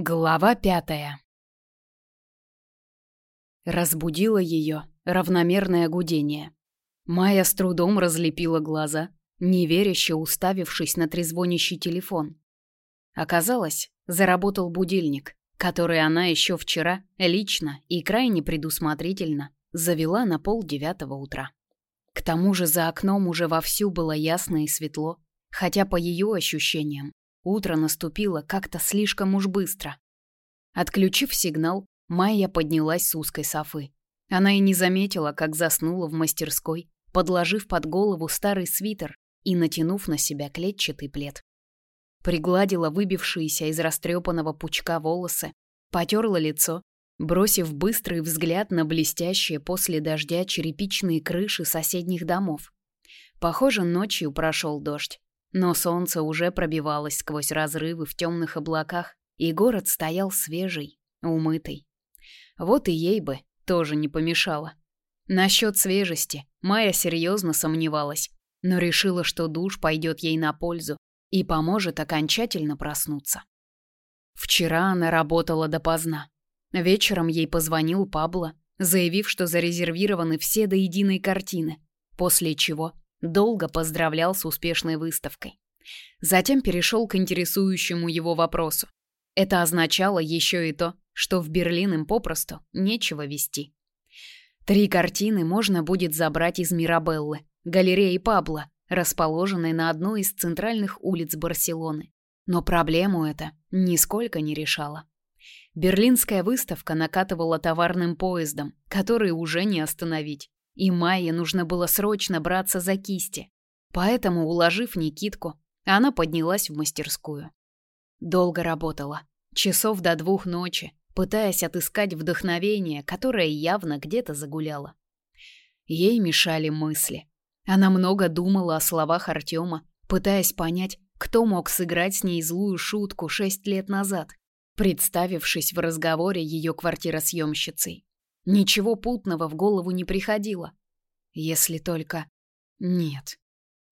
Глава пятая Разбудило ее равномерное гудение. Майя с трудом разлепила глаза, неверяще уставившись на трезвонящий телефон. Оказалось, заработал будильник, который она еще вчера лично и крайне предусмотрительно завела на полдевятого утра. К тому же за окном уже вовсю было ясно и светло, хотя по ее ощущениям Утро наступило как-то слишком уж быстро. Отключив сигнал, Майя поднялась с узкой софы. Она и не заметила, как заснула в мастерской, подложив под голову старый свитер и натянув на себя клетчатый плед. Пригладила выбившиеся из растрепанного пучка волосы, потерла лицо, бросив быстрый взгляд на блестящие после дождя черепичные крыши соседних домов. Похоже, ночью прошел дождь. Но солнце уже пробивалось сквозь разрывы в темных облаках, и город стоял свежий, умытый. Вот и ей бы тоже не помешало. Насчет свежести Майя серьезно сомневалась, но решила, что душ пойдет ей на пользу и поможет окончательно проснуться. Вчера она работала допоздна. Вечером ей позвонил Пабло, заявив, что зарезервированы все до единой картины, после чего долго поздравлял с успешной выставкой. Затем перешел к интересующему его вопросу. Это означало еще и то, что в Берлин им попросту нечего вести. Три картины можно будет забрать из Мирабеллы, галереи Пабло, расположенной на одной из центральных улиц Барселоны. Но проблему это нисколько не решало. Берлинская выставка накатывала товарным поездом, который уже не остановить и Майе нужно было срочно браться за кисти. Поэтому, уложив Никитку, она поднялась в мастерскую. Долго работала, часов до двух ночи, пытаясь отыскать вдохновение, которое явно где-то загуляло. Ей мешали мысли. Она много думала о словах Артема, пытаясь понять, кто мог сыграть с ней злую шутку шесть лет назад, представившись в разговоре ее квартиросъемщицей. Ничего путного в голову не приходило. Если только... Нет.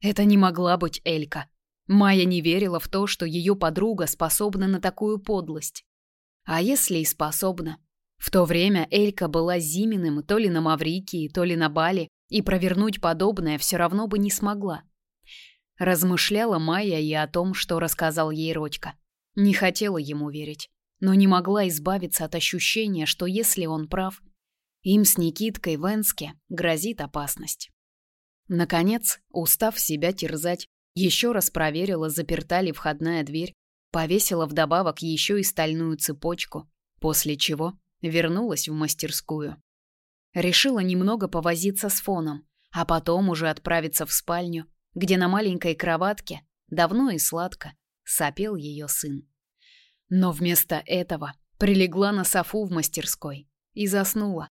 Это не могла быть Элька. Майя не верила в то, что ее подруга способна на такую подлость. А если и способна? В то время Элька была Зиминым то ли на Маврикии, то ли на Бали, и провернуть подобное все равно бы не смогла. Размышляла Майя и о том, что рассказал ей Родька. Не хотела ему верить, но не могла избавиться от ощущения, что если он прав, им с Никиткой в Энске грозит опасность. Наконец, устав себя терзать, еще раз проверила, заперта ли входная дверь, повесила вдобавок еще и стальную цепочку, после чего вернулась в мастерскую. Решила немного повозиться с фоном, а потом уже отправиться в спальню, где на маленькой кроватке, давно и сладко, сопел ее сын. Но вместо этого прилегла на софу в мастерской и заснула,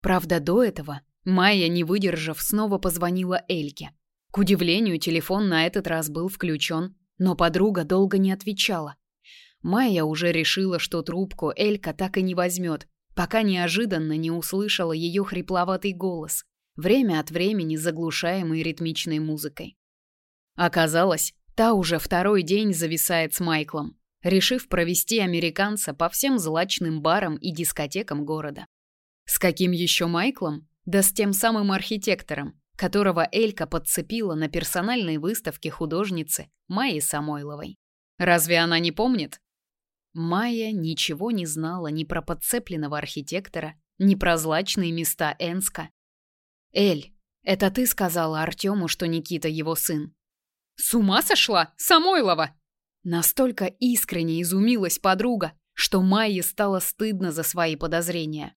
Правда, до этого Майя, не выдержав, снова позвонила Эльке. К удивлению, телефон на этот раз был включен, но подруга долго не отвечала. Майя уже решила, что трубку Элька так и не возьмет, пока неожиданно не услышала ее хрипловатый голос, время от времени заглушаемый ритмичной музыкой. Оказалось, та уже второй день зависает с Майклом, решив провести американца по всем злачным барам и дискотекам города. С каким еще Майклом? Да с тем самым архитектором, которого Элька подцепила на персональной выставке художницы Майи Самойловой. Разве она не помнит? Майя ничего не знала ни про подцепленного архитектора, ни про злачные места Энска. «Эль, это ты сказала Артему, что Никита его сын?» «С ума сошла, Самойлова!» Настолько искренне изумилась подруга, что Майе стало стыдно за свои подозрения.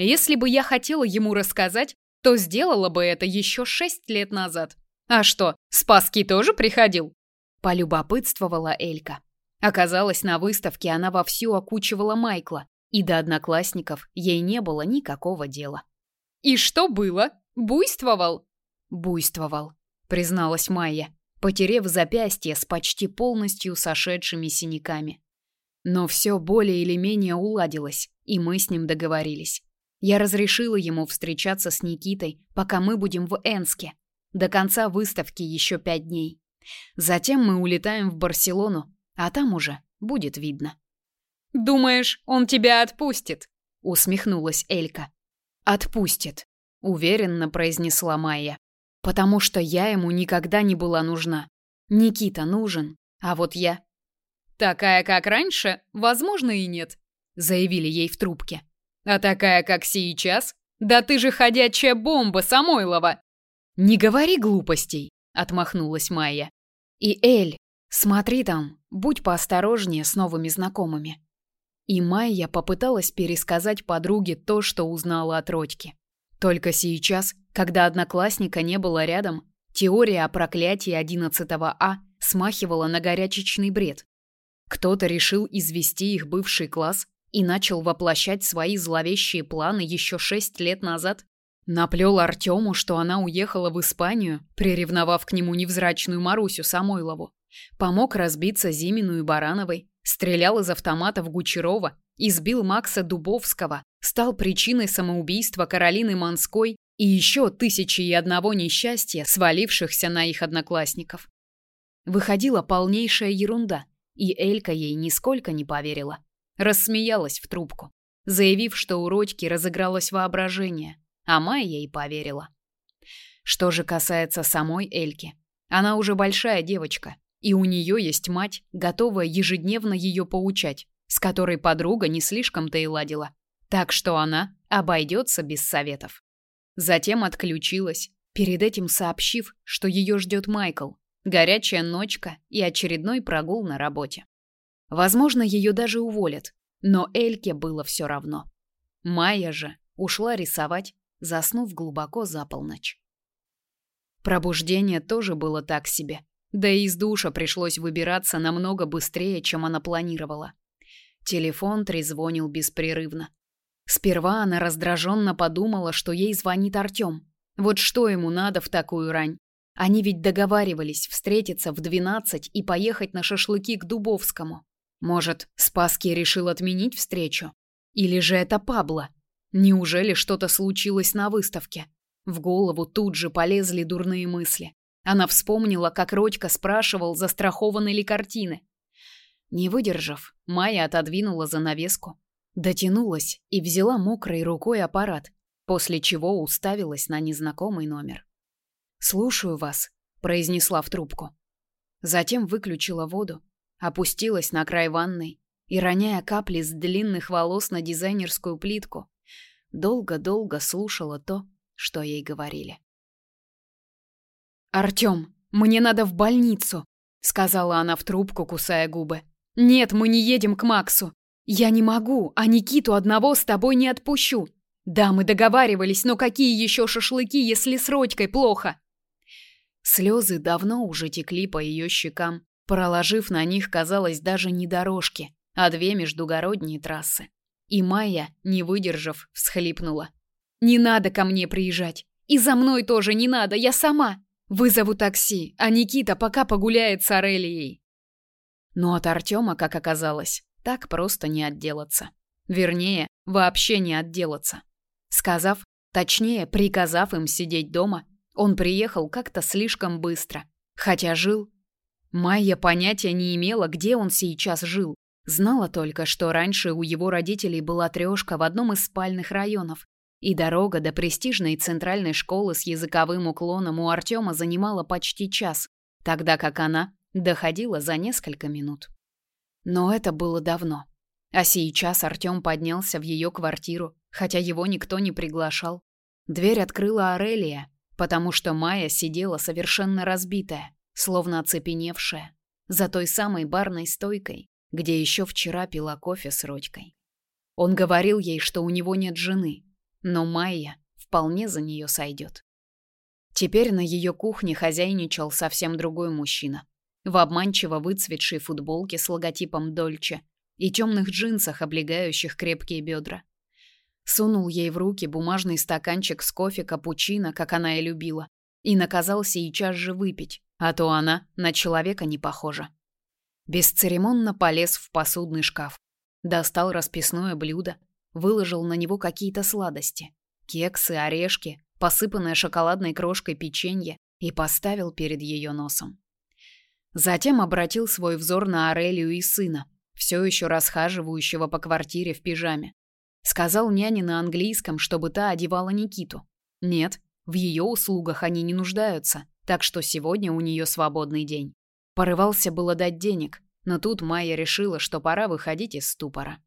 Если бы я хотела ему рассказать, то сделала бы это еще шесть лет назад. А что, Спаски тоже приходил? Полюбопытствовала Элька. Оказалось, на выставке она вовсю окучивала Майкла, и до одноклассников ей не было никакого дела. «И что было? Буйствовал?» «Буйствовал», призналась Майя, потерев запястье с почти полностью сошедшими синяками. Но все более или менее уладилось, и мы с ним договорились. Я разрешила ему встречаться с Никитой, пока мы будем в Энске. До конца выставки еще пять дней. Затем мы улетаем в Барселону, а там уже будет видно. Думаешь, он тебя отпустит?» — усмехнулась Элька. «Отпустит», — уверенно произнесла Майя. «Потому что я ему никогда не была нужна. Никита нужен, а вот я...» «Такая, как раньше, возможно, и нет», — заявили ей в трубке. «А такая, как сейчас? Да ты же ходячая бомба, Самойлова!» «Не говори глупостей», — отмахнулась Майя. «И Эль, смотри там, будь поосторожнее с новыми знакомыми». И Майя попыталась пересказать подруге то, что узнала от Родьки. Только сейчас, когда одноклассника не было рядом, теория о проклятии 11 А смахивала на горячечный бред. Кто-то решил извести их бывший класс и начал воплощать свои зловещие планы еще шесть лет назад. Наплел Артему, что она уехала в Испанию, приревновав к нему невзрачную Марусю Самойлову. Помог разбиться Зимину и Барановой, стрелял из автоматов Гучерова, избил Макса Дубовского, стал причиной самоубийства Каролины Манской и еще тысячи и одного несчастья, свалившихся на их одноклассников. Выходила полнейшая ерунда, и Элька ей нисколько не поверила. Рассмеялась в трубку, заявив, что у Родьки разыгралось воображение, а Майя ей поверила. Что же касается самой Эльки, она уже большая девочка, и у нее есть мать, готовая ежедневно ее поучать, с которой подруга не слишком-то и ладила. Так что она обойдется без советов. Затем отключилась, перед этим сообщив, что ее ждет Майкл, горячая ночка и очередной прогул на работе. Возможно, ее даже уволят, но Эльке было все равно. Майя же ушла рисовать, заснув глубоко за полночь. Пробуждение тоже было так себе. Да и из душа пришлось выбираться намного быстрее, чем она планировала. Телефон трезвонил беспрерывно. Сперва она раздраженно подумала, что ей звонит Артем. Вот что ему надо в такую рань? Они ведь договаривались встретиться в двенадцать и поехать на шашлыки к Дубовскому. Может, Спасский решил отменить встречу? Или же это Пабло? Неужели что-то случилось на выставке? В голову тут же полезли дурные мысли. Она вспомнила, как Родька спрашивал, застрахованы ли картины. Не выдержав, Майя отодвинула занавеску, дотянулась и взяла мокрой рукой аппарат, после чего уставилась на незнакомый номер. «Слушаю вас», — произнесла в трубку. Затем выключила воду, опустилась на край ванной и, роняя капли с длинных волос на дизайнерскую плитку, долго-долго слушала то, что ей говорили. «Артём, мне надо в больницу», — сказала она в трубку, кусая губы. «Нет, мы не едем к Максу. Я не могу, а Никиту одного с тобой не отпущу. Да, мы договаривались, но какие еще шашлыки, если с Родькой плохо?» Слезы давно уже текли по ее щекам, проложив на них, казалось, даже не дорожки, а две междугородние трассы. И Майя, не выдержав, всхлипнула. «Не надо ко мне приезжать. И за мной тоже не надо, я сама. Вызову такси, а Никита пока погуляет с Арелией. Но от Артема, как оказалось, так просто не отделаться. Вернее, вообще не отделаться. Сказав, точнее, приказав им сидеть дома, он приехал как-то слишком быстро. Хотя жил... Майя понятия не имела, где он сейчас жил. Знала только, что раньше у его родителей была трёшка в одном из спальных районов, и дорога до престижной центральной школы с языковым уклоном у Артема занимала почти час, тогда как она доходила за несколько минут. Но это было давно. А сейчас Артем поднялся в ее квартиру, хотя его никто не приглашал. Дверь открыла Арелия, потому что Майя сидела совершенно разбитая, словно оцепеневшая, за той самой барной стойкой, где еще вчера пила кофе с Родькой. Он говорил ей, что у него нет жены, но Майя вполне за нее сойдет. Теперь на ее кухне хозяйничал совсем другой мужчина. В обманчиво выцветшей футболке с логотипом Дольче и темных джинсах, облегающих крепкие бедра. Сунул ей в руки бумажный стаканчик с кофе капучино, как она и любила, и наказал сейчас же выпить, а то она на человека не похожа. Бесцеремонно полез в посудный шкаф, достал расписное блюдо, выложил на него какие-то сладости. Кексы, орешки, посыпанное шоколадной крошкой печенье и поставил перед ее носом. Затем обратил свой взор на Арелию и сына, все еще расхаживающего по квартире в пижаме. Сказал няне на английском, чтобы та одевала Никиту. Нет, в ее услугах они не нуждаются, так что сегодня у нее свободный день. Порывался было дать денег, но тут Майя решила, что пора выходить из ступора.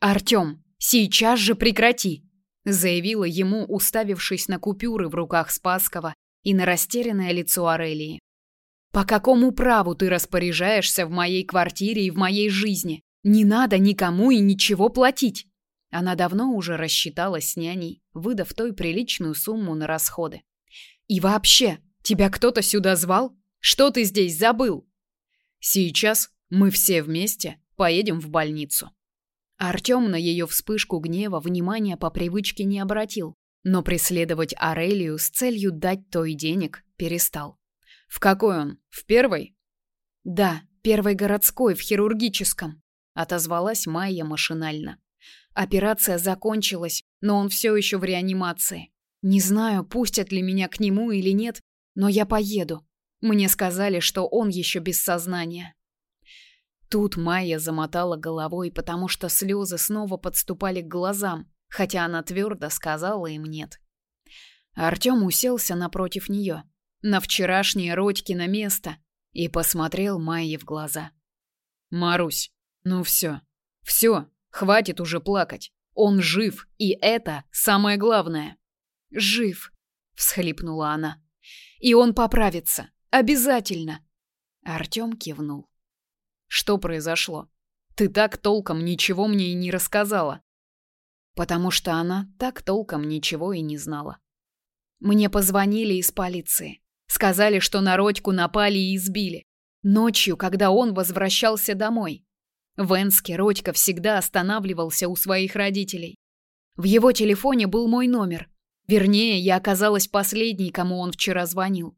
«Артем, сейчас же прекрати!» заявила ему, уставившись на купюры в руках Спасского и на растерянное лицо Арелии. «По какому праву ты распоряжаешься в моей квартире и в моей жизни? Не надо никому и ничего платить!» Она давно уже рассчиталась с няней, выдав той приличную сумму на расходы. «И вообще, тебя кто-то сюда звал? Что ты здесь забыл?» «Сейчас мы все вместе поедем в больницу». Артём на ее вспышку гнева внимания по привычке не обратил, но преследовать Арелию с целью дать той денег перестал. «В какой он? В первой?» «Да, первой городской, в хирургическом», — отозвалась Майя машинально. Операция закончилась, но он все еще в реанимации. Не знаю, пустят ли меня к нему или нет, но я поеду. Мне сказали, что он еще без сознания. Тут Майя замотала головой, потому что слезы снова подступали к глазам, хотя она твердо сказала им нет. Артем уселся напротив нее, на вчерашнее Родькино место, и посмотрел Майе в глаза. «Марусь, ну все, все, Хватит уже плакать. Он жив, и это самое главное. Жив, всхлипнула она. И он поправится, обязательно. Артём кивнул. Что произошло? Ты так толком ничего мне и не рассказала. Потому что она так толком ничего и не знала. Мне позвонили из полиции. Сказали, что на Родьку напали и избили. Ночью, когда он возвращался домой. В Энске Родька всегда останавливался у своих родителей. В его телефоне был мой номер. Вернее, я оказалась последней, кому он вчера звонил.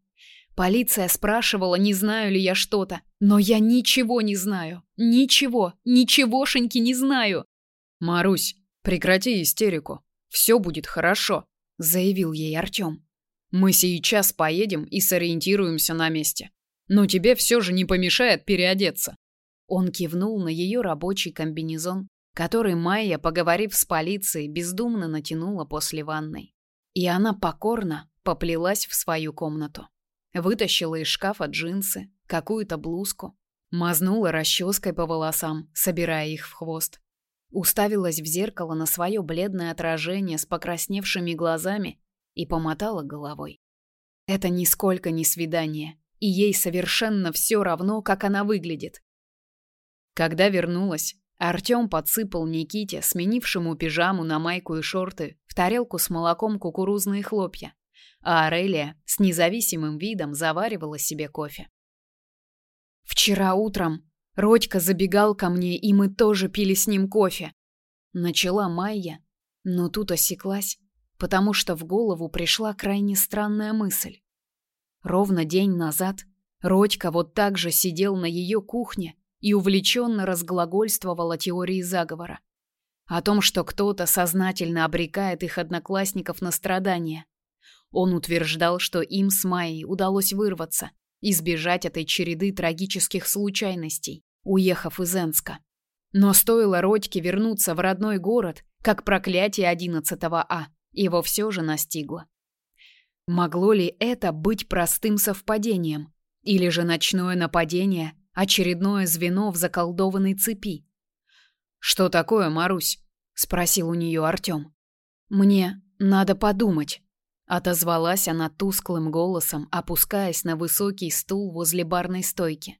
Полиция спрашивала, не знаю ли я что-то, но я ничего не знаю. Ничего, ничегошеньки не знаю. Марусь, прекрати истерику. Все будет хорошо, заявил ей Артём. Мы сейчас поедем и сориентируемся на месте. Но тебе все же не помешает переодеться. Он кивнул на ее рабочий комбинезон, который Майя, поговорив с полицией, бездумно натянула после ванной. И она покорно поплелась в свою комнату. Вытащила из шкафа джинсы, какую-то блузку, мазнула расческой по волосам, собирая их в хвост. Уставилась в зеркало на свое бледное отражение с покрасневшими глазами и помотала головой. Это нисколько не свидание, и ей совершенно все равно, как она выглядит. Когда вернулась, Артём подсыпал Никите, сменившему пижаму на майку и шорты, в тарелку с молоком кукурузные хлопья, а Арелия с независимым видом заваривала себе кофе. «Вчера утром Родька забегал ко мне, и мы тоже пили с ним кофе», — начала Майя, но тут осеклась, потому что в голову пришла крайне странная мысль. Ровно день назад Родька вот так же сидел на ее кухне, и увлеченно разглагольствовал теории заговора. О том, что кто-то сознательно обрекает их одноклассников на страдания. Он утверждал, что им с Майей удалось вырваться, избежать этой череды трагических случайностей, уехав из Энска. Но стоило Родьке вернуться в родной город, как проклятие 11 А его все же настигло. Могло ли это быть простым совпадением? Или же ночное нападение очередное звено в заколдованной цепи. Что такое, Марусь? спросил у нее Артём. Мне надо подумать, отозвалась она тусклым голосом, опускаясь на высокий стул возле барной стойки.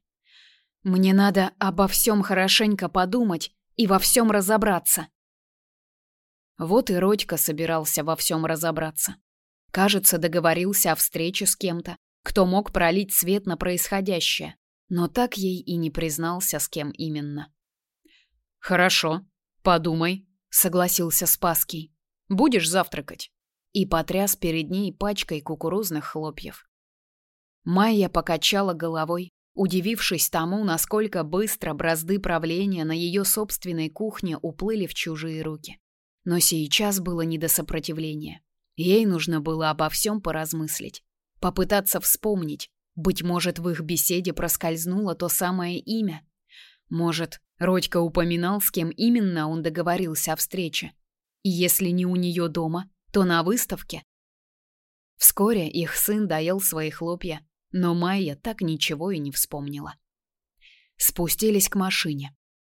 Мне надо обо всем хорошенько подумать и во всем разобраться. Вот и Родька собирался во всем разобраться. Кажется, договорился о встрече с кем-то, кто мог пролить свет на происходящее но так ей и не признался, с кем именно. «Хорошо, подумай», — согласился Спаский. «Будешь завтракать?» И потряс перед ней пачкой кукурузных хлопьев. Майя покачала головой, удивившись тому, насколько быстро бразды правления на ее собственной кухне уплыли в чужие руки. Но сейчас было не до сопротивления. Ей нужно было обо всем поразмыслить, попытаться вспомнить, быть может, в их беседе проскользнуло то самое имя. Может, Родька упоминал, с кем именно он договорился о встрече. И если не у нее дома, то на выставке. Вскоре их сын доел свои хлопья, но Майя так ничего и не вспомнила. Спустились к машине.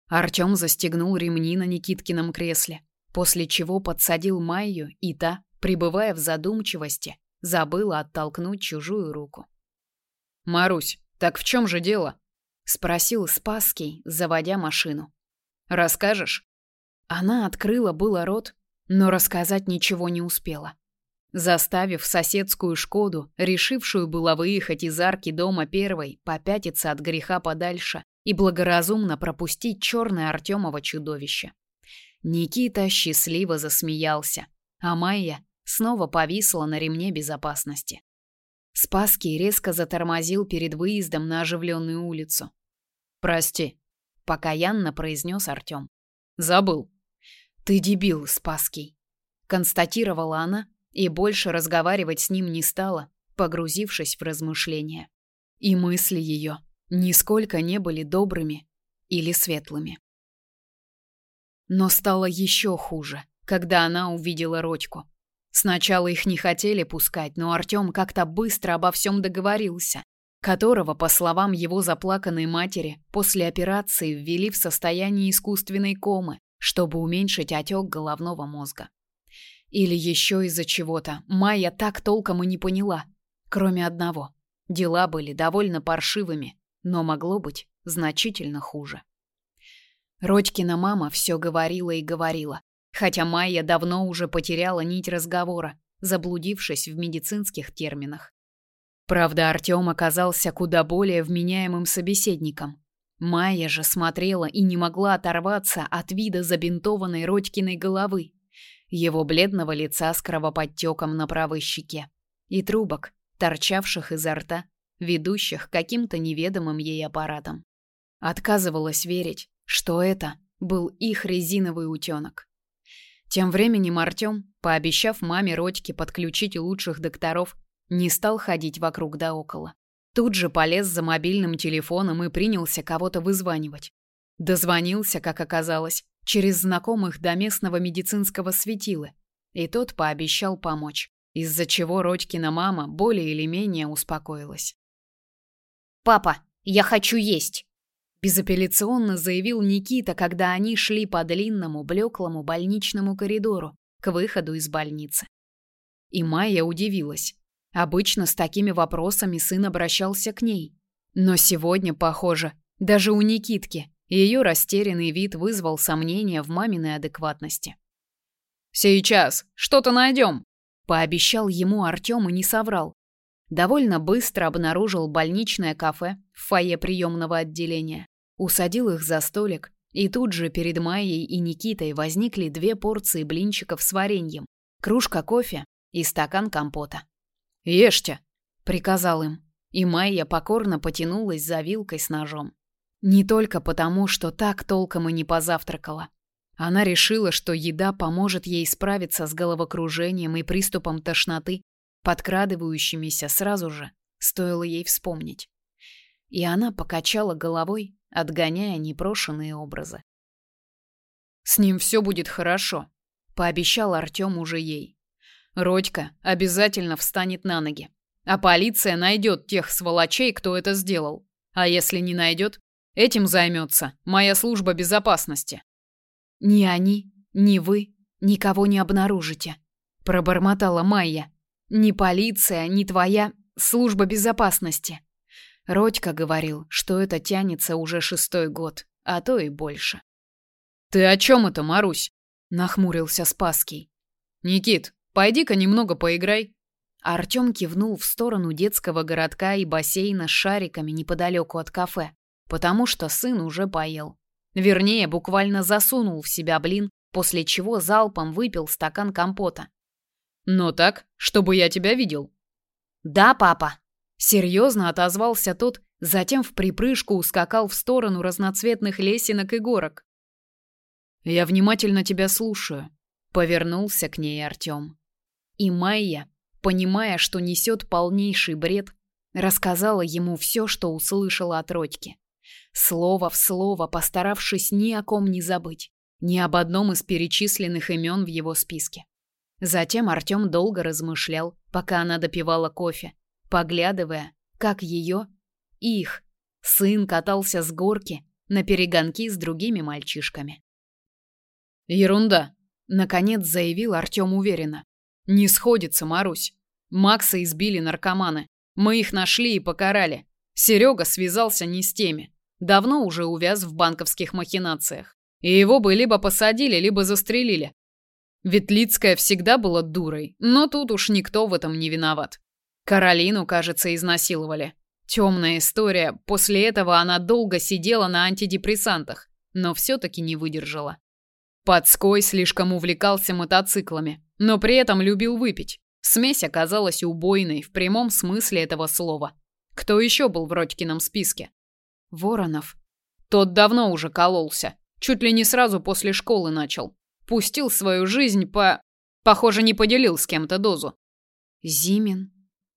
Артём застегнул ремни на Никиткином кресле, после чего подсадил Майю, и та, пребывая в задумчивости, забыла оттолкнуть чужую руку. «Марусь, так в чем же дело?» — спросил Спасский, заводя машину. «Расскажешь?» Она открыла было рот, но рассказать ничего не успела. Заставив соседскую «Шкоду», решившую было выехать из арки дома первой, попятиться от греха подальше и благоразумно пропустить черное Артемово чудовище. Никита счастливо засмеялся, а Майя снова повисла на ремне безопасности. Спасский резко затормозил перед выездом на оживленную улицу. «Прости», — покаянно произнес Артем. «Забыл». «Ты дебил, Спасский», — констатировала она и больше разговаривать с ним не стала, погрузившись в размышления. И мысли ее нисколько не были добрыми или светлыми. Но стало еще хуже, когда она увидела Родьку. Сначала их не хотели пускать, но Артём как-то быстро обо всем договорился, которого, по словам его заплаканной матери, после операции ввели в состояние искусственной комы, чтобы уменьшить отек головного мозга. Или еще из-за чего-то Майя так толком и не поняла, кроме одного. Дела были довольно паршивыми, но могло быть значительно хуже. Родькина мама все говорила и говорила, хотя Майя давно уже потеряла нить разговора, заблудившись в медицинских терминах. Правда, Артём оказался куда более вменяемым собеседником. Майя же смотрела и не могла оторваться от вида забинтованной Родькиной головы, его бледного лица с кровоподтеком на правой щеке и трубок, торчавших изо рта, ведущих каким-то неведомым ей аппаратом. Отказывалась верить, что это был их резиновый утёнок. Тем временем Артём, пообещав маме Родьке подключить лучших докторов, не стал ходить вокруг да около. Тут же полез за мобильным телефоном и принялся кого-то вызванивать. Дозвонился, как оказалось, через знакомых до местного медицинского светила, и тот пообещал помочь, из-за чего Родькина мама более или менее успокоилась. «Папа, я хочу есть!» Безапелляционно заявил Никита, когда они шли по длинному, блеклому больничному коридору к выходу из больницы. И Майя удивилась. Обычно с такими вопросами сын обращался к ней. Но сегодня, похоже, даже у Никитки ее растерянный вид вызвал сомнения в маминой адекватности. «Сейчас, что-то найдем», — пообещал ему Артем и не соврал. Довольно быстро обнаружил больничное кафе в фойе приемного отделения усадил их за столик, и тут же перед Майей и Никитой возникли две порции блинчиков с вареньем, кружка кофе и стакан компота. «Ешьте», — приказал им, и Майя покорно потянулась за вилкой с ножом. Не только потому, что так толком и не позавтракала. Она решила, что еда поможет ей справиться с головокружением и приступом тошноты, подкрадывающимися сразу же, стоило ей вспомнить. И она покачала головой, отгоняя непрошенные образы. «С ним все будет хорошо», — пообещал Артем уже ей. «Родька обязательно встанет на ноги, а полиция найдет тех сволочей, кто это сделал. А если не найдет, этим займется моя служба безопасности». «Ни они, ни вы никого не обнаружите», — пробормотала Майя. «Ни полиция, ни твоя служба безопасности». Родька говорил, что это тянется уже шестой год, а то и больше. «Ты о чем это, Марусь?» — нахмурился Спасский. «Никит, пойди-ка немного поиграй». Артем кивнул в сторону детского городка и бассейна с шариками неподалеку от кафе, потому что сын уже поел. Вернее, буквально засунул в себя блин, после чего залпом выпил стакан компота. «Но так, чтобы я тебя видел». «Да, папа», Серьезно отозвался тот, затем в припрыжку ускакал в сторону разноцветных лесенок и горок. «Я внимательно тебя слушаю», — повернулся к ней Артем. И Майя, понимая, что несет полнейший бред, рассказала ему все, что услышала от Родьки. Слово в слово, постаравшись ни о ком не забыть, ни об одном из перечисленных имен в его списке. Затем Артём долго размышлял, пока она допивала кофе, поглядывая, как ее, их, сын катался с горки на перегонки с другими мальчишками. «Ерунда», — наконец заявил Артём уверенно. «Не сходится, Марусь. Макса избили наркоманы. Мы их нашли и покарали. Серега связался не с теми. Давно уже увяз в банковских махинациях. И его бы либо посадили, либо застрелили. Ветлицкая всегда была дурой, но тут уж никто в этом не виноват. Каролину, кажется, изнасиловали. Темная история. После этого она долго сидела на антидепрессантах, но все-таки не выдержала. Подской слишком увлекался мотоциклами, но при этом любил выпить. Смесь оказалась убойной в прямом смысле этого слова. Кто еще был в Родькином списке? Воронов. Тот давно уже кололся. Чуть ли не сразу после школы начал. Пустил свою жизнь по... Похоже, не поделил с кем-то дозу. Зимин.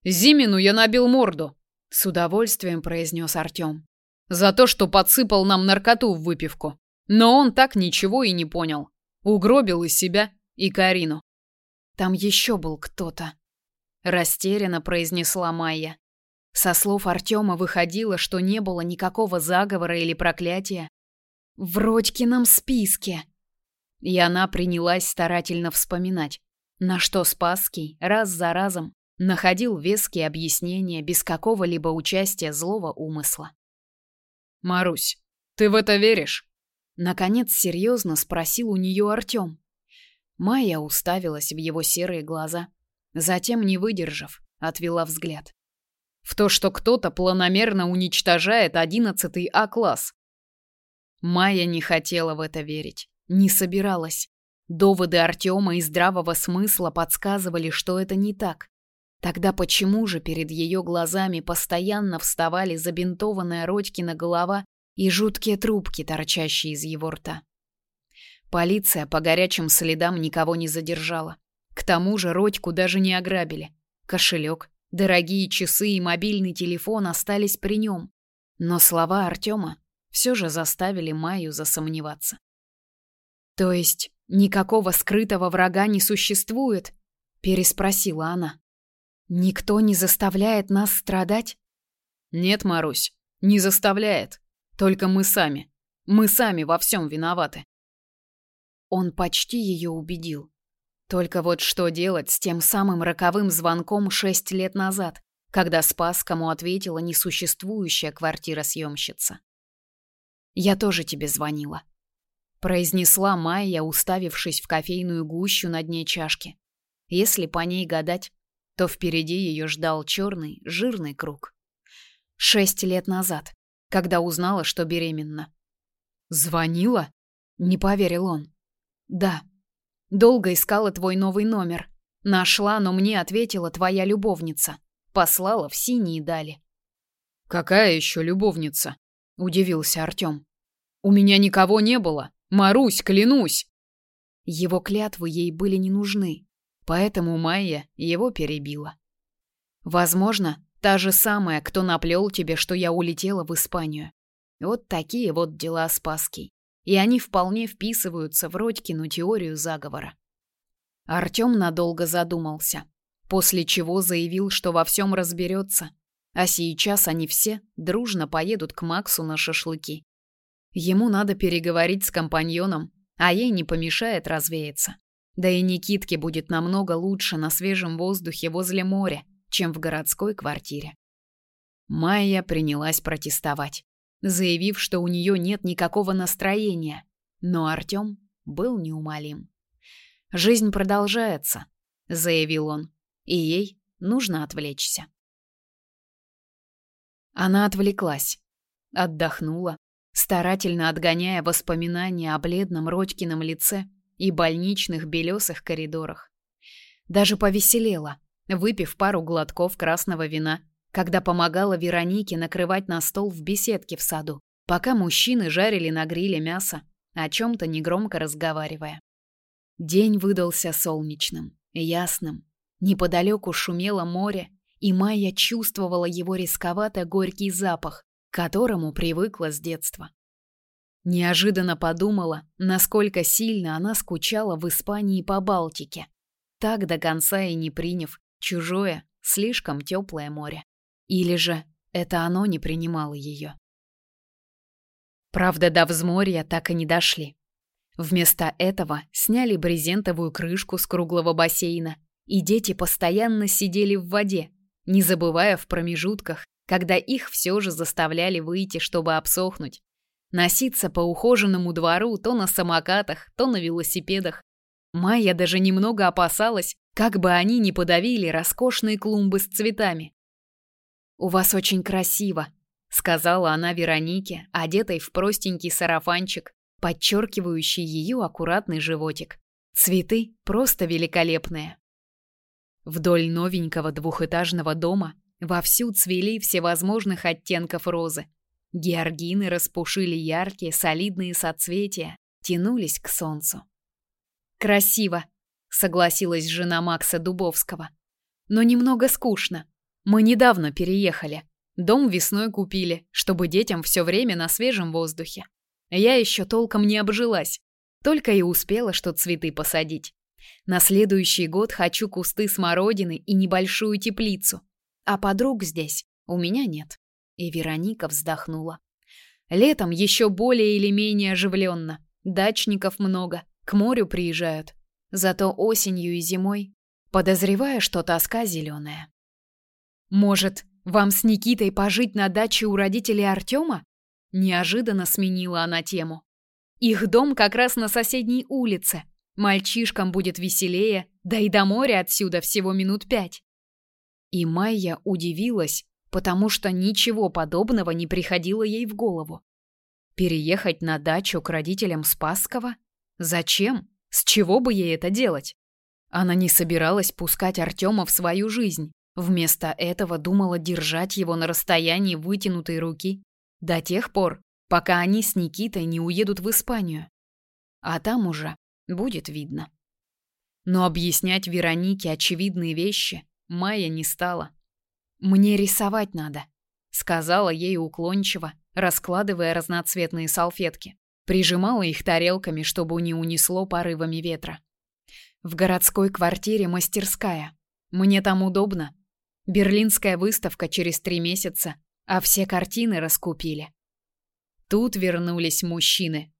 Зимину я набил морду. С удовольствием произнес Артем. За то, что подсыпал нам наркоту в выпивку. Но он так ничего и не понял. Угробил из себя и Карину. Там еще был кто-то. Растерянно произнесла Майя. Со слов Артема выходило, что не было никакого заговора или проклятия. В Родькином списке. И она принялась старательно вспоминать, на что Спасский раз за разом находил веские объяснения без какого-либо участия злого умысла. «Марусь, ты в это веришь?» Наконец серьезно спросил у нее Артем. Майя уставилась в его серые глаза, затем, не выдержав, отвела взгляд. «В то, что кто-то планомерно уничтожает одиннадцатый А-класс». Майя не хотела в это верить, не собиралась. Доводы Артема и здравого смысла подсказывали, что это не так. Тогда почему же перед ее глазами постоянно вставали забинтованная Родькина голова и жуткие трубки, торчащие из его рта? Полиция по горячим следам никого не задержала. К тому же Родьку даже не ограбили. Кошелек, дорогие часы и мобильный телефон остались при нем. Но слова Артема все же заставили Майю засомневаться. «То есть никакого скрытого врага не существует?» – переспросила она. «Никто не заставляет нас страдать?» «Нет, Марусь, не заставляет. Только мы сами. Мы сами во всем виноваты. Он почти ее убедил. Только вот что делать с тем самым роковым звонком шесть лет назад, когда Спасскому ответила несуществующая квартира-съемщица? «Я тоже тебе звонила», — произнесла Майя, уставившись в кофейную гущу на дне чашки. Если по ней гадать, то впереди ее ждал черный, жирный круг. Шесть лет назад, когда узнала, что беременна. «Звонила?» — не поверил он. Да. Долго искала твой новый номер. Нашла, но мне ответила твоя любовница. Послала в синие дали. Какая еще любовница? удивился Артём. У меня никого не было. Марусь, клянусь. Его клятвы ей были не нужны, поэтому Майя его перебила. Возможно, та же самая, кто наплел тебе, что я улетела в Испанию. Вот такие вот дела Спасский и они вполне вписываются в Родькину теорию заговора. Артём надолго задумался, после чего заявил, что во всем разберется, а сейчас они все дружно поедут к Максу на шашлыки. Ему надо переговорить с компаньоном, а ей не помешает развеяться. Да и Никитке будет намного лучше на свежем воздухе возле моря, чем в городской квартире. Майя принялась протестовать заявив, что у нее нет никакого настроения. Но Артём был неумолим. «Жизнь продолжается», — заявил он, — «и ей нужно отвлечься». Она отвлеклась, отдохнула, старательно отгоняя воспоминания о бледном Родькином лице и больничных белесых коридорах. Даже повеселела, выпив пару глотков красного вина когда помогала Веронике накрывать на стол в беседке в саду, пока мужчины жарили на гриле мясо, о чем-то негромко разговаривая. День выдался солнечным, ясным. Неподалеку шумело море, и Майя чувствовала его рисковато-горький запах, к которому привыкла с детства. Неожиданно подумала, насколько сильно она скучала в Испании по Балтике, так до конца и не приняв чужое, слишком теплое море. Или же это оно не принимало ее. Правда, до взморья так и не дошли. Вместо этого сняли брезентовую крышку с круглого бассейна, и дети постоянно сидели в воде, не забывая в промежутках, когда их все же заставляли выйти, чтобы обсохнуть, Носиться по ухоженному двору то на самокатах, то на велосипедах. Майя даже немного опасалась, как бы они не подавили роскошные клумбы с цветами. «У вас очень красиво», — сказала она Веронике, одетой в простенький сарафанчик, подчеркивающий ее аккуратный животик. Цветы просто великолепные. Вдоль новенького двухэтажного дома вовсю цвели всевозможных оттенков розы. Георгины распушили яркие, солидные соцветия, тянулись к солнцу. «Красиво», — согласилась жена Макса Дубовского. «Но немного скучно. Мы недавно переехали. Дом весной купили, чтобы детям все время на свежем воздухе. Я еще толком не обжилась, только и успела что цветы посадить. На следующий год хочу кусты смородины и небольшую теплицу. А подруг здесь у меня нет. И Вероника вздохнула. Летом еще более или менее оживленно. Дачников много, к морю приезжают. Зато осенью и зимой подозреваю, что тоска зеленая. Может, вам с Никитой пожить на даче у родителей Артема? Неожиданно сменила она тему. Их дом как раз на соседней улице. Мальчишкам будет веселее, да и до моря отсюда всего минут пять. И Майя удивилась, потому что ничего подобного не приходило ей в голову. Переехать на дачу к родителям Спасского? Зачем? С чего бы ей это делать? Она не собиралась пускать Артема в свою жизнь. Вместо этого думала держать его на расстоянии вытянутой руки до тех пор, пока они с Никитой не уедут в Испанию. А там уже будет видно. Но объяснять Веронике очевидные вещи Майя не стала. «Мне рисовать надо», — сказала ей уклончиво, раскладывая разноцветные салфетки. Прижимала их тарелками, чтобы не унесло порывами ветра. «В городской квартире мастерская. Мне там удобно. Берлинская выставка через три месяца, а все картины раскупили». Тут вернулись мужчины.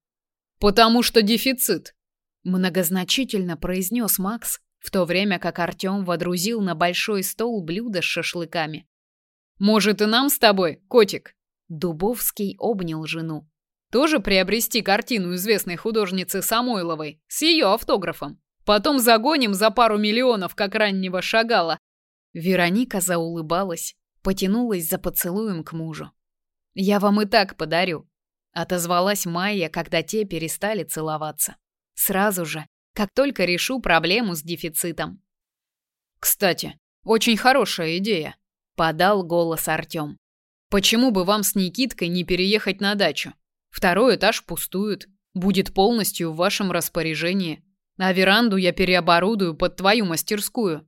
«Потому что дефицит», — многозначительно произнес Макс, в то время как Артём водрузил на большой стол блюдо с шашлыками. «Может, и нам с тобой, котик?» Дубовский обнял жену. «Тоже приобрести картину известной художницы Самойловой с ее автографом. Потом загоним за пару миллионов, как раннего шагала». Вероника заулыбалась, потянулась за поцелуем к мужу. «Я вам и так подарю», — отозвалась Майя, когда те перестали целоваться. Сразу же, как только решу проблему с дефицитом. Кстати, очень хорошая идея, подал голос Артём. Почему бы вам с Никиткой не переехать на дачу? Второй этаж пустует, будет полностью в вашем распоряжении. А веранду я переоборудую под твою мастерскую.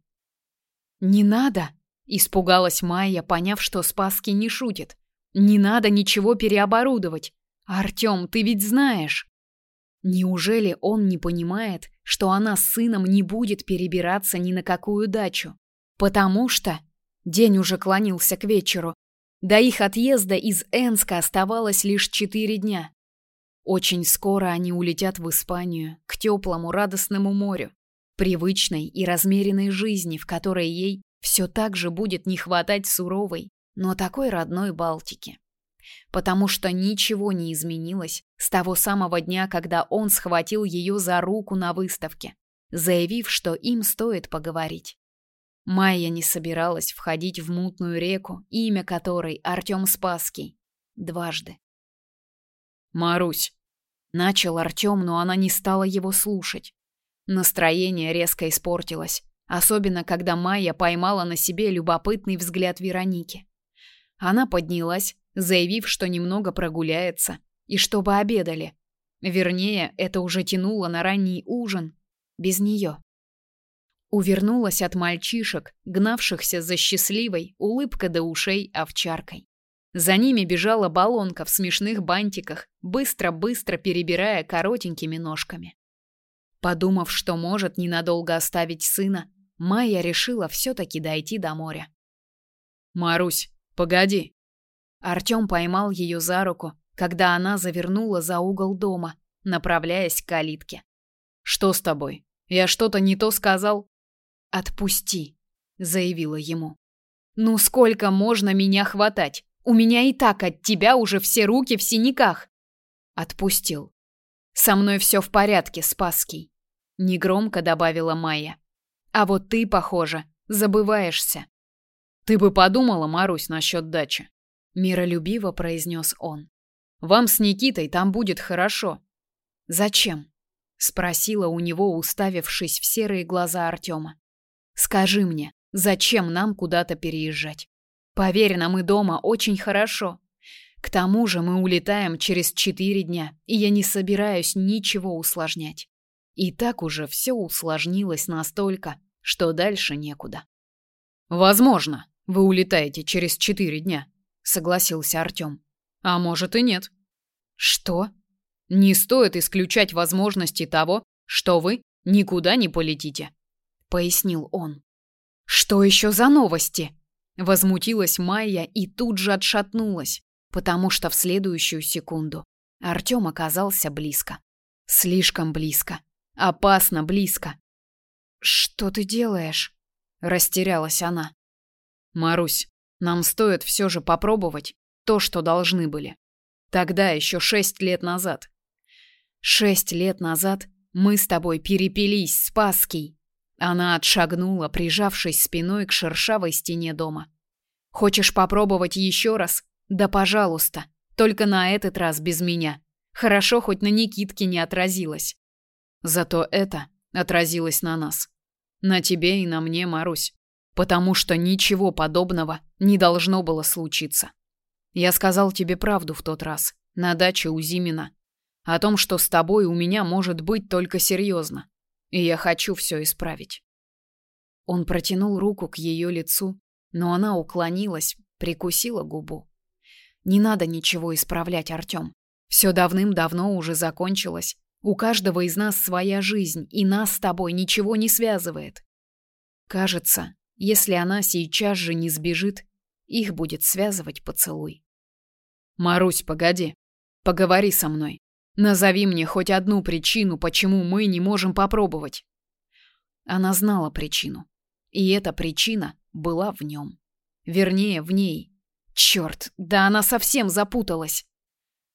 Не надо, испугалась Майя, поняв, что Спасский не шутит. Не надо ничего переоборудовать. Артём, ты ведь знаешь. Неужели он не понимает, что она с сыном не будет перебираться ни на какую дачу? Потому что день уже клонился к вечеру. До их отъезда из Энска оставалось лишь четыре дня. Очень скоро они улетят в Испанию, к теплому радостному морю, привычной и размеренной жизни, в которой ей все так же будет не хватать суровой, но такой родной Балтики потому что ничего не изменилось с того самого дня, когда он схватил ее за руку на выставке, заявив, что им стоит поговорить. Майя не собиралась входить в мутную реку, имя которой Артём Спасский. Дважды. «Марусь!» Начал Артём, но она не стала его слушать. Настроение резко испортилось, особенно когда Майя поймала на себе любопытный взгляд Вероники. Она поднялась, заявив, что немного прогуляется и чтобы обедали. Вернее, это уже тянуло на ранний ужин без нее. Увернулась от мальчишек, гнавшихся за счастливой, улыбкой до ушей овчаркой. За ними бежала баллонка в смешных бантиках, быстро-быстро перебирая коротенькими ножками. Подумав, что может ненадолго оставить сына, Майя решила все-таки дойти до моря. «Марусь, погоди!» Артем поймал ее за руку, когда она завернула за угол дома, направляясь к калитке. «Что с тобой? Я что-то не то сказал?» «Отпусти», — заявила ему. «Ну сколько можно меня хватать? У меня и так от тебя уже все руки в синяках». Отпустил. «Со мной все в порядке, Спасский», — негромко добавила Майя. «А вот ты, похоже, забываешься». «Ты бы подумала, Марусь, насчет дачи», — миролюбиво произнес он. «Вам с Никитой там будет хорошо». «Зачем?» — спросила у него, уставившись в серые глаза Артема. «Скажи мне, зачем нам куда-то переезжать?» Поверь, нам и дома очень хорошо. К тому же мы улетаем через четыре дня, и я не собираюсь ничего усложнять. И так уже все усложнилось настолько, что дальше некуда. Возможно, вы улетаете через четыре дня, согласился Артём. А может и нет. Что? Не стоит исключать возможности того, что вы никуда не полетите, пояснил он. Что еще за новости? Возмутилась Майя и тут же отшатнулась, потому что в следующую секунду Артём оказался близко. Слишком близко. Опасно близко. «Что ты делаешь?» – растерялась она. «Марусь, нам стоит все же попробовать то, что должны были. Тогда еще шесть лет назад. Шесть лет назад мы с тобой перепились с Паской. Она отшагнула, прижавшись спиной к шершавой стене дома. Хочешь попробовать еще раз? Да, пожалуйста. Только на этот раз без меня. Хорошо, хоть на Никитке не отразилось. Зато это отразилось на нас. На тебе и на мне, Марусь. Потому что ничего подобного не должно было случиться. Я сказал тебе правду в тот раз, на даче у Зимина. О том, что с тобой у меня может быть только серьезно. И я хочу все исправить. Он протянул руку к ее лицу, но она уклонилась, прикусила губу. Не надо ничего исправлять, Артём. Все давным-давно уже закончилось. У каждого из нас своя жизнь, и нас с тобой ничего не связывает. Кажется, если она сейчас же не сбежит, их будет связывать поцелуй. Марусь, погоди. Поговори со мной. Назови мне хоть одну причину, почему мы не можем попробовать. Она знала причину. И эта причина была в нем. Вернее, в ней. Черт, да она совсем запуталась.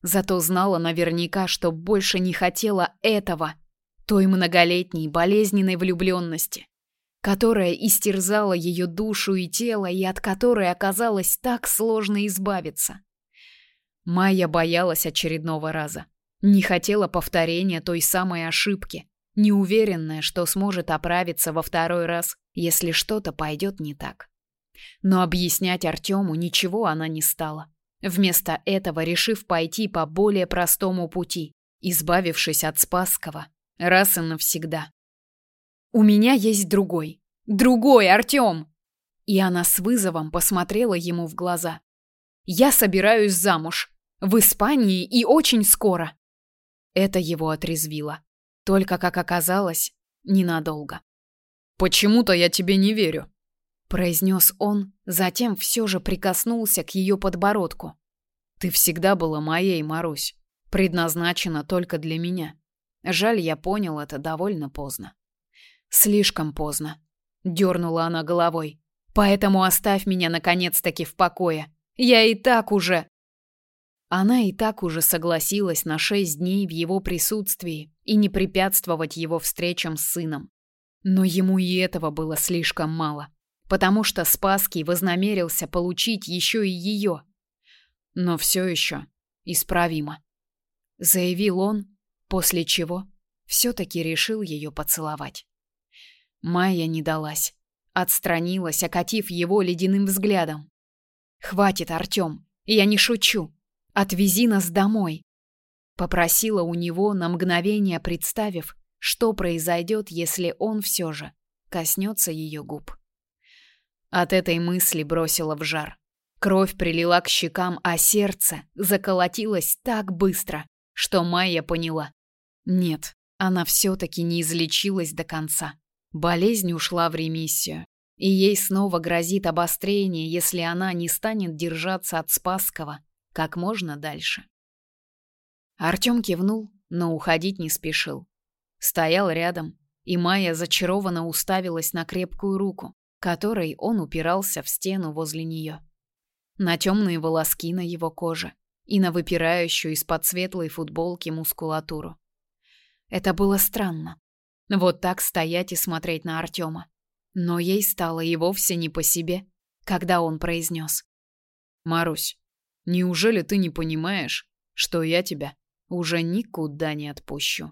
Зато знала наверняка, что больше не хотела этого, той многолетней болезненной влюбленности, которая истерзала ее душу и тело и от которой оказалось так сложно избавиться. Майя боялась очередного раза. Не хотела повторения той самой ошибки, неуверенная, что сможет оправиться во второй раз, если что-то пойдет не так. Но объяснять Артему ничего она не стала. Вместо этого решив пойти по более простому пути, избавившись от Спасского раз и навсегда. «У меня есть другой. Другой, Артем!» И она с вызовом посмотрела ему в глаза. «Я собираюсь замуж. В Испании и очень скоро. Это его отрезвило. Только, как оказалось, ненадолго. «Почему-то я тебе не верю», — произнес он, затем все же прикоснулся к ее подбородку. «Ты всегда была моей, Марусь, предназначена только для меня. Жаль, я понял это довольно поздно». «Слишком поздно», — дернула она головой. «Поэтому оставь меня наконец-таки в покое. Я и так уже...» Она и так уже согласилась на шесть дней в его присутствии и не препятствовать его встречам с сыном. Но ему и этого было слишком мало, потому что Спасский вознамерился получить еще и ее. Но все еще исправимо, заявил он, после чего все-таки решил ее поцеловать. Майя не далась, отстранилась, окатив его ледяным взглядом. «Хватит, Артем, я не шучу. Отвези нас домой. Попросила у него на мгновение, представив, что произойдет, если он все же коснется ее губ. От этой мысли бросила в жар. Кровь прилила к щекам, а сердце заколотилось так быстро, что Майя поняла. Нет, она все-таки не излечилась до конца. Болезнь ушла в ремиссию, и ей снова грозит обострение, если она не станет держаться от Спасского как можно дальше. Артём кивнул, но уходить не спешил. Стоял рядом, и Майя зачарованно уставилась на крепкую руку, которой он упирался в стену возле нее. На темные волоски на его коже и на выпирающую из-под светлой футболки мускулатуру. Это было странно. Вот так стоять и смотреть на Артема. Но ей стало и вовсе не по себе, когда он произнес. «Марусь, неужели ты не понимаешь, что я тебя уже никуда не отпущу?»